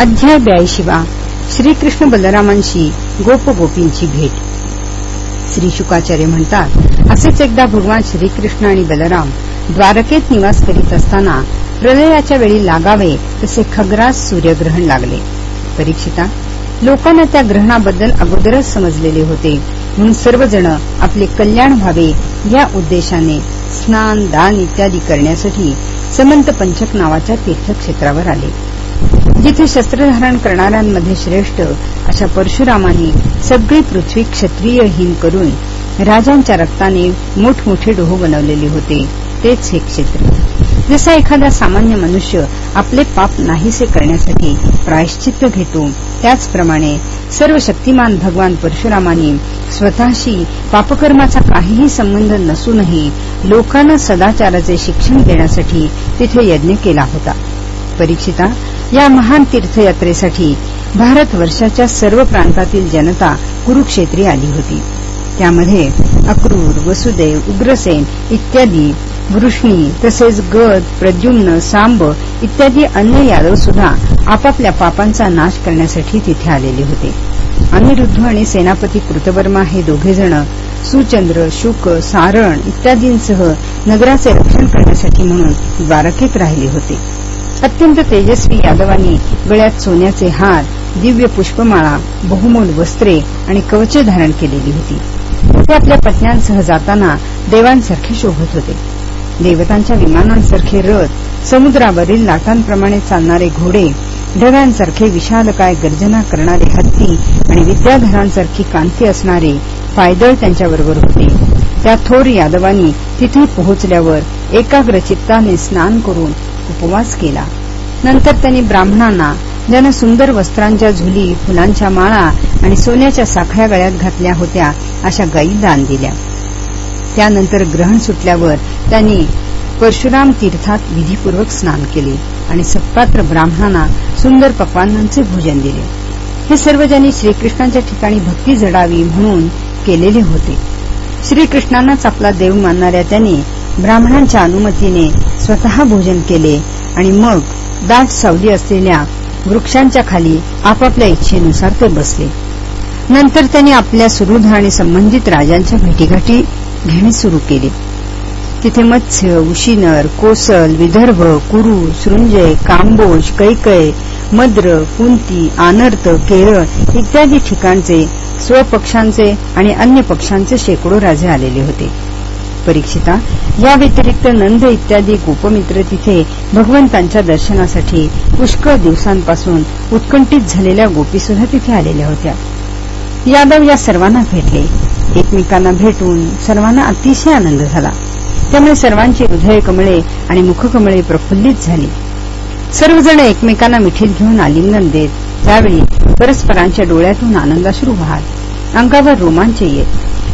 अध्याय ब्याऐंशीवा. श्रीकृष्ण बलरामांशी गोपगोपींची भेट. श्री शुकाचार्य म्हणतात असेच एकदा भगवान श्रीकृष्ण आणि बलराम द्वारकेत निवास करीत असताना प्रलयाच्या वेळी लागावे तसे खग्रास सूर्यग्रहण लागले. परीक्षिता लोकांना त्या ग्रहणाबद्दल अगोदरच समजलेले होते म्हणून सर्वजण आपले कल्याण व्हावे या उद्देशाने स्नान दान इत्यादी करण्यासाठी समंत पंचक नावाच्या तीर्थक्षेत्रावर आले. जिथे शस्त्रधारण करणाऱ्यांमध्ये श्रेष्ठ अशा परशुरामांनी सगळी पृथ्वी क्षत्रियहीन करून राजांच्या रक्ताने मोठमोठे डोह बनवलेले होते. तेच हे क्षेत्र. जसा एखादा सामान्य मनुष्य आपले पाप नाहीसे करण्यासाठी प्रायश्चित्त घेतो त्याचप्रमाणे सर्व शक्तिमान भगवान परशुरामांनी स्वतःशी पापकर्माचा काहीही संबंध नसूनही लोकांना सदाचाराचे शिक्षण देण्यासाठी तिथे यज्ञ केला होता. परीक्षिता या महान तीर्थयात्रेसाठी भारतवर्षाच्या सर्व प्रांतातील जनता कुरुक्षेत्री आली होती. त्यामध्ये अक्रूर वसुदेव उग्रसेन इत्यादी वृष्णी तसेच गद प्रद्युम्न सांब इत्यादी अन्य यादव सुद्धा आपापल्या पापांचा नाश करण्यासाठी तिथे आलेले होते. अनिरुद्ध आणि सेनापती कृतवर्मा हे दोघेजण सुचंद्र शुक सारण इत्यादींसह नगराचे रक्षण करण्यासाठी म्हणून द्वारकेत राहिले होते. अत्यंत तेजस्वी यादवांनी गळ्यात सोन्याचे हार दिव्य पुष्पमाळा बहुमोल वस्त्रे आणि कवचे धारण केलेली होती. ते आपल्या पत्न्यांसह जाताना देवांसारखे शोभत होते. देवतांच्या विमानांसारखे रथ समुद्रावरील लाटांप्रमाणे चालणारे घोडे ढगांसारखे विशालकाय गर्जना करणारे हत्ती आणि विद्याधरांसारखी कांती असणारे पायदळ त्यांच्याबरोबर होते. त्या थोर यादवांनी तिथे पोहोचल्यावर एकाग्रचित्ताने स्नान करून उपवास केला. नंतर त्यांनी ब्राह्मणांना ज्यानं सुंदर वस्त्रांच्या झुली फुलांच्या माळा आणि सोन्याच्या साखळ्या गळ्यात घातल्या होत्या अशा गायी दान दिल्या. त्यानंतर ग्रहण सुटल्यावर त्यांनी परशुराम तीर्थात विधीपूर्वक स्नान केले आणि सत्पात्र ब्राह्मणांना सुंदर पक्वानांचे भोजन दिले. हे सर्व ज्यांनी श्रीकृष्णांच्या ठिकाणी भक्ती जडावी म्हणून केलेले होते. श्रीकृष्णांनाच आपला देव मानणाऱ्या त्यांनी ब्राह्मणांच्या अनुमतीने स्वतः भोजन केले आणि मग दाट सावली असलेल्या वृक्षांच्या खाली आपापल्या इच्छेनुसार ते बसले. नंतर त्यांनी आपल्या सुहृद आणि संबंधित राजांच्या भेटीगाठी घेणे सुरू केले. तिथे मत्स्य उशिनर कोसल विदर्भ कुरु सृंजय कांबोज कैकय मद्र कुंती आनर्त केरळ इत्यादी ठिकाणचे स्वपक्षांचे आणि अन्य पक्षांचे शेकडो राजे आलेले होते. परीक्षिता. या व्यतिरिक्त नंद इत्यादी गोपमित्र तिथे भगवंतांच्या दर्शनासाठी पुष्कळ दिवसांपासून उत्कंठित झालेल्या गोपीसुद्धा तिथे आलेल्या होत्या. यादव या सर्वांना भेटले. एकमेकांना भेटून सर्वांना अतिशय आनंद झाला. त्यामुळे सर्वांची हृदय कमळे आणि मुखकमळे प्रफुल्लित झाली. सर्वजण एकमेकांना मिठीत घेऊन आलिंगन देत त्यावेळी परस्परांच्या डोळ्यातून आनंदाश्रू वाहत अंगावर रोमांच येत.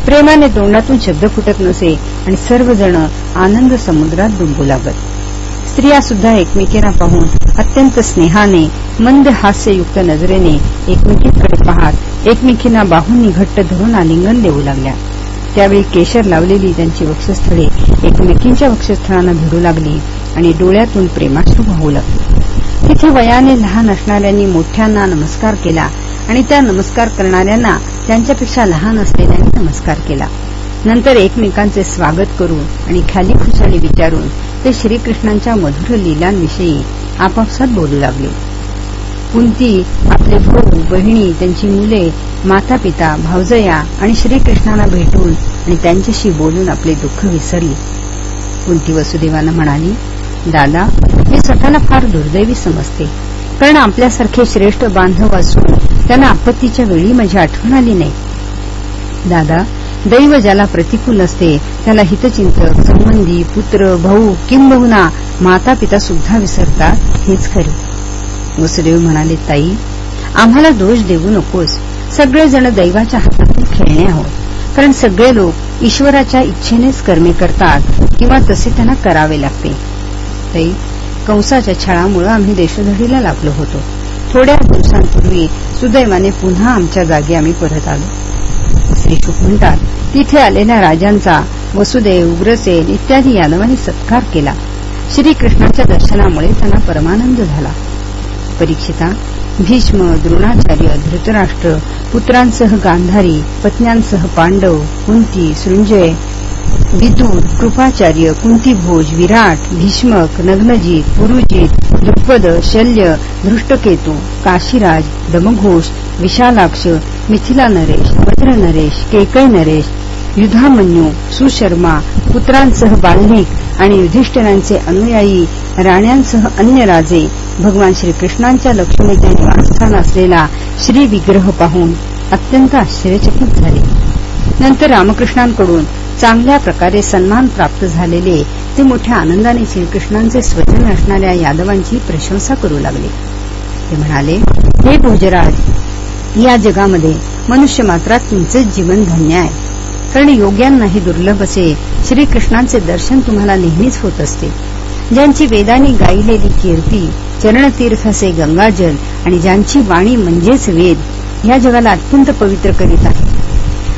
प्रेमाने तोंडातून शब्द फुटत नसे आणि सर्वजण आनंद समुद्रात डुंबू लागत. स्त्रिया सुद्धा एकमेकींना पाहून अत्यंत स्नेहाने मंद हास्ययुक्त नजरेने एकमेकींकडे पाहत एकमेकींना बाहूंनी घट्ट धरून आलिंगन देऊ लागल्या. त्यावेळी केशर लावलेली त्यांची वक्षस्थळे एकमेकींच्या वक्षस्थळांना भिडू लागली आणि डोळ्यातून प्रेमाश्रू वाहू लागले. तिथे वयाने लहान असणाऱ्यांनी मोठ्यांना नमस्कार केला आणि त्या नमस्कार करणाऱ्यांना त्यांच्यापेक्षा लहान असलेल्यांनी नमस्कार केला. नंतर एकमेकांचे स्वागत करून आणि खाली खुशाली विचारून ते श्रीकृष्णांच्या मधुर लिलांविषयी आपापसात बोलू लागले. कुंती आपले भाऊ बहिणी त्यांची मुले माता पिता भावजया आणि श्रीकृष्णांना भेटून आणि त्यांच्याशी बोलून आपले दुःख विसरली. कुंती वसुदेवानं म्हणाली दादा मी स्वतःला फार दुर्दैवी समजते. कारण आपल्यासारखे श्रेष्ठ बांधव असून त्यांना आपत्तीच्या वेळी माझी आठवण आली नाही. दादा दैव ज्याला प्रतिकूल असते त्याला हितचिंतक संबंधी पुत्र भाऊ किंबहुना माता पिता सुद्धा विसरतात हेच खरे. वसुदेव म्हणाले ताई आम्हाला दोष देऊ नकोस. सगळेजण दैवाच्या हातातून खेळणे आहोत. कारण सगळे लोक ईश्वराच्या इच्छेनेच कर्मे करतात किंवा तसे त्यांना करावे लागते. ताई कंसाच्या छळामुळे आम्ही देशधडीला लागलो होतो. थोड्या दिवसांपूर्वी सुदैवाने पुन्हा आमच्या जागी आम्ही परत आलो. श्रीशुक म्हणतात तिथे आलेल्या राजांचा वसुदेव उग्रसेन इत्यादी यादवांनी सत्कार केला. श्रीकृष्णाच्या दर्शनामुळे त्यांना परमानंद झाला. परीक्षिता भीष्म द्रोणाचार्य धृतराष्ट्र पुत्रांसह गांधारी पत्न्यांसह पांडव कुंती सृंजय विदूर कृपाचार्य कुंतीभोज विराट भीष्मक नग्नजीत पुरुजित द्रुपद शल्य धृष्टकेतू काशीराज दमघोष विशालाक्ष मिथिला नरेश वज्र नरेश केकय नरेश युधामन्यू सुशर्मा पुत्रांसह बाल्मिक आणि युधिष्ठिरांचे अनुयायी राण्यांसह अन्य राजे भगवान श्रीकृष्णांच्या लक्ष्मीचे निवासस्थान असलेला श्री विग्रह पाहून अत्यंत आश्चर्यचकित झाले. नंतर रामकृष्णांकडून चांगल्या प्रकारे सन्मान प्राप्त झालेले ते मोठ्या आनंदाने श्रीकृष्णांचे स्वजन असणाऱ्या यादवांची प्रशंसा करू लागले. ते म्हणाले हे भोजराज या जगामध्ये मनुष्य मात्रात तुमचेच जीवन धन्य आहे. कारण योग्यांनाही दुर्लभ असे श्रीकृष्णांचे दर्शन तुम्हाला नेहमीच होत असते. ज्यांची वेदानी गायलेली कीर्ती चरणतीर्थ असे गंगाजल आणि ज्यांची वाणी म्हणजेच वेद या जगाला अत्यंत पवित्र करीत आहे.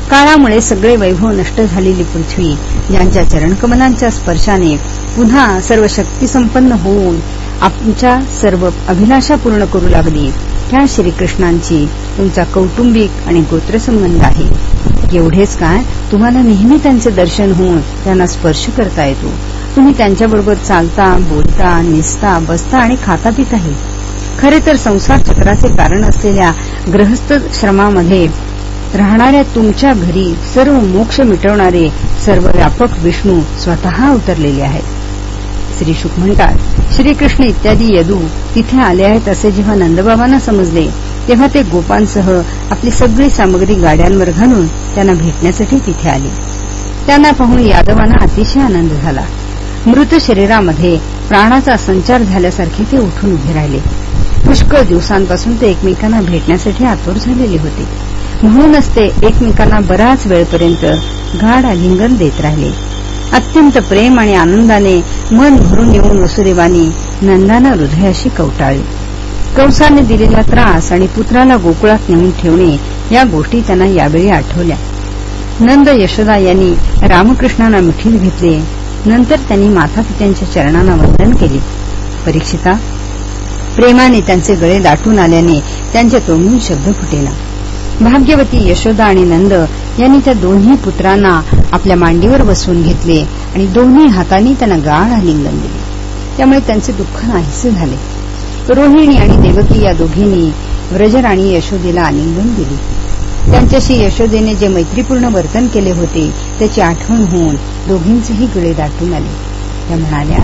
काळामुळे सगळे वैभव नष्ट झालेली पृथ्वी ज्यांच्या चरणकमलांच्या स्पर्शाने पुन्हा सर्व शक्तीसंपन्न होऊन आमच्या सर्व अभिलाषा पूर्ण करू लागली. त्या श्रीकृष्णांची तुमचा कौटुंबिक आणि गोत्रसंबंध आहे. एवढेच काय तुम्हाला नेहमी त्यांचे दर्शन होऊन त्यांना स्पर्श करता येतो. तुम्ही त्यांच्याबरोबर चालता बोलता निसता बसता आणि खाता पिताही खरे तर संसार चक्राचे कारण असलेल्या ग्रहस्थ श्रमामध्ये राहणाऱ्या तुमच्या घरी सर्व मोक्ष मिटवणारे सर्व व्यापक विष्णू स्वतः उतरलेले आहेत. श्री शुक म्हणतात श्रीकृष्ण इत्यादी यदू तिथे आले आहेत असे जेव्हा नंदबाबांना समजले तेव्हा ते गोपांसह आपली सगळी सामग्री गाड्यांवर घालून त्यांना भेटण्यासाठी तिथे आले. त्यांना पाहून यादवांना अतिशय आनंद झाला. मृत शरीरामध्ये प्राणाचा संचार झाल्यासारखे ते उठून उभे राहिले. पुष्कळ दिवसांपासून ते एकमेकांना भेटण्यासाठी आतुर झालेले होते. म्हणूनच ते एकमेकांना बराच वेळपर्यंत गाढ आलिंगन देत राहिले. अत्यंत प्रेम आणि आनंदाने मन भरून येऊन वसुदेवानी नंदाना हृदयाशी कवटाळली. कंसाने दिलेला त्रास आणि पुत्राला गोकुळात नेऊन ठेवणे या गोष्टी त्यांना यावेळी आठवल्या. नंद यशोदा यांनी रामकृष्णांना मिठीत घेतले. नंतर त्यांनी माता पित्यांच्या चरणांना वंदन केले. परीक्षिता प्रेमाने त्यांचे गळे दाटून आल्याने त्यांच्या तोंडून शब्द फुटेला. भाग्यवती यशोदा आणि नंद यांनी त्या दोन्ही पुत्रांना आपल्या मांडीवर बसवून घेतले आणि दोन्ही हातांनी त्यांना गाढ आलिंगन दिले. त्यामुळे त्यांचे दुःख नाहीसे झाले. रोहिणी आणि देवकी या दोघींनी व्रजराणी यशोदेला आलिंगन दिली. त्यांच्याशी यशोदेने जे मैत्रीपूर्ण वर्तन केले होते त्याची आठवण होऊन दोघींचेही गळे दाटून आले. त्या म्हणाल्या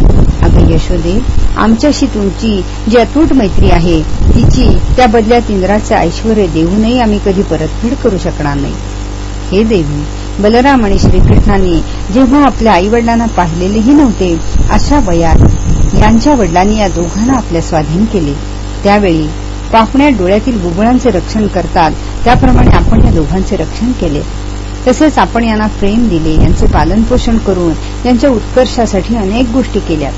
अगं यशोदे आमच्याशी तुमची जी अतूट मैत्री आहे तिची त्या बदल्यात इंद्राचे ऐश्वर देऊनही आम्ही कधी परतफेड करू शकणार नाही. हे देवी बलराम आणि श्रीकृष्णांनी जेव्हा आपल्या आईवडिलांना पाहिलेलेही नव्हते अशा वयात यांच्या वडिलांनी या दोघांना आपल्या स्वाधीन केले. त्यावेळी पापण्या डोळ्यातील बुबळांचे रक्षण करतात त्याप्रमाणे आपण या दोघांचे रक्षण केले. तसेच आपण यांना प्रेम दिले यांचे पालनपोषण करून यांच्या उत्कर्षासाठी अनेक गोष्टी केल्या.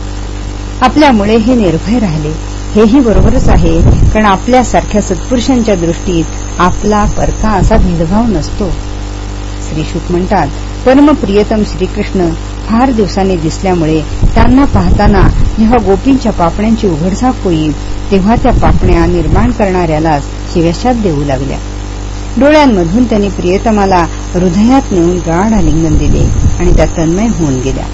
आपल्यामुळे हे निर्भय राहिले. हेही बरोबरच आहे कारण आपल्यासारख्या सत्पुरुषांच्या दृष्टीत आपला परका असा भेदभाव नसतो. श्रीशुक म्हणतात परमप्रियतम श्रीकृष्ण फार दिवसांनी दिसल्यामुळे त्यांना पाहताना जेव्हा गोपींच्या पापण्यांची उघडझाप होईल तेव्हा त्या पापण्या निर्माण करणाऱ्यालाच शिव्याशात देऊ लागल्या. डोळ्यांमधून त्यांनी प्रियतमाला हृदयात नेऊन गाढ आलिंगन दिले आणि त्या तन्मय होऊन गेल्या.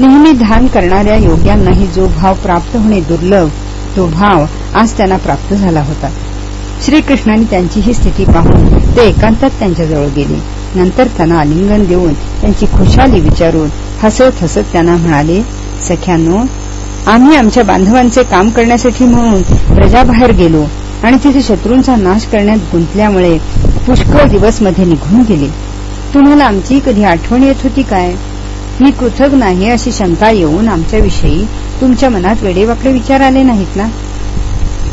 नेहमी ध्यान करणाऱ्या योग्यांनाही जो भाव प्राप्त होणे दुर्लभ तो भाव आज त्यांना प्राप्त झाला होता. श्रीकृष्णाने त्यांची ही स्थिती पाहून ते एकांतात त्यांच्याजवळ गेले. नंतर त्यांना आलिंगन देऊन त्यांची खुशाली विचारून हसत हसत त्यांना म्हणाले सख्यानो आम्ही आमच्या बांधवांचे काम करण्यासाठी म्हणून प्रजाबाहेर गेलो आणि तिथे शत्रूंचा नाश करण्यात गुंतल्यामुळे पुष्कळ दिवसमध्ये निघून गेले. तुम्हाला आमची कधी आठवण येत होती काय? मी कृथक नाही अशी शंका येऊन आमच्याविषयी तुमच्या मनात वेडेवाकडे विचार आले नाहीत ना?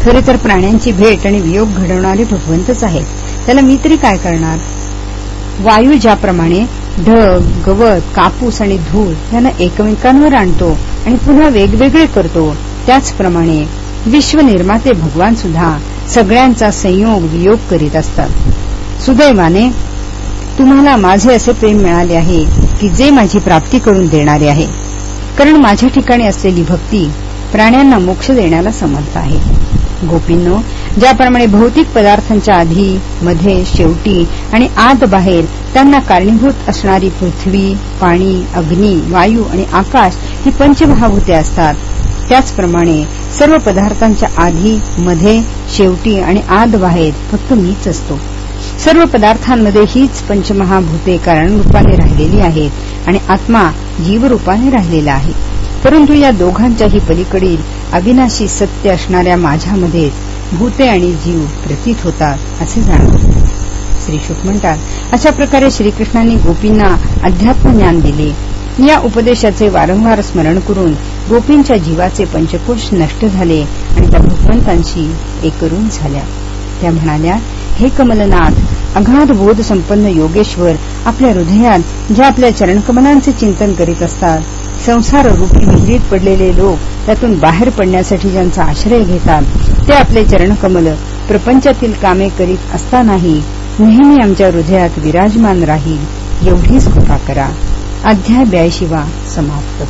खरे तर प्राण्यांची भेट आणि वियोग घडवणारे भगवंतच आहेत. त्याला मी तरी काय करणार? वायू ज्याप्रमाणे ढग गवत कापूस आणि धूळ यांना एकमेकांवर आणतो आणि पुन्हा वेगवेगळे करतो त्याचप्रमाणे विश्वनिर्माते भगवान सुद्धा सगळ्यांचा संयोग वियोग करीत असतात. सुदैवाने तुम्हाला माझे असे प्रेम मिळाले आहे की जे माझी प्राप्ती करून देणारे आहे. कारण माझ्या ठिकाणी असलेली भक्ती प्राण्यांना मोक्ष देण्याला समर्थ आहे. गोपींनो ज्याप्रमाणे भौतिक पदार्थांच्या आधी मध्ये शेवटी आणि आत बाहेर त्यांना कारणीभूत असणारी पृथ्वी पाणी अग्नी वायू आणि आकाश ही पंचमहाभूते असतात. त्याचप्रमाणे सर्व पदार्थांच्या आधी मध्ये शेवटी आणि आत बाहेर फक्त मीच असतो. सर्व पदार्थांमध्ये हीच पंचमहाभूते कारणरूपाने राहिलेली आहेत आणि आत्मा जीवरूपाने राहिलेला आहे. परंतु या दोघांच्याही पलीकडील अविनाशी सत्य असणाऱ्या माझ्यामध्येच भूते आणि जीव प्रतीत होतात असे जाणवते. श्री शुक म्हणतात अशा प्रकारे श्रीकृष्णांनी गोपींना अध्यात्म ज्ञान दिले. या उपदेशाचे वारंवार स्मरण करून गोपींच्या जीवाचे पंचकोश नष्ट झाले आणि त्या भगवंतांशी एकरून झाल्या. त्या म्हणाल्या हे कमलनाथ अगाध बोध संपन्न योगेश्वर आपल्या हृदयात ज्या आपल्या चरणकमलांचे चिंतन करीत असतात. संसार रूपी विहिरीत पडलेले लोक त्यातून बाहेर पडण्यासाठी ज्यांचा आश्रय घेतात ते आपले चरणकमल प्रपंचातील कामे करीत असतानाही नेहमी आमच्या हृदयात विराजमान राहील. एवढीच कृपा करा. अध्याय ब्यायशिवा समाप्त.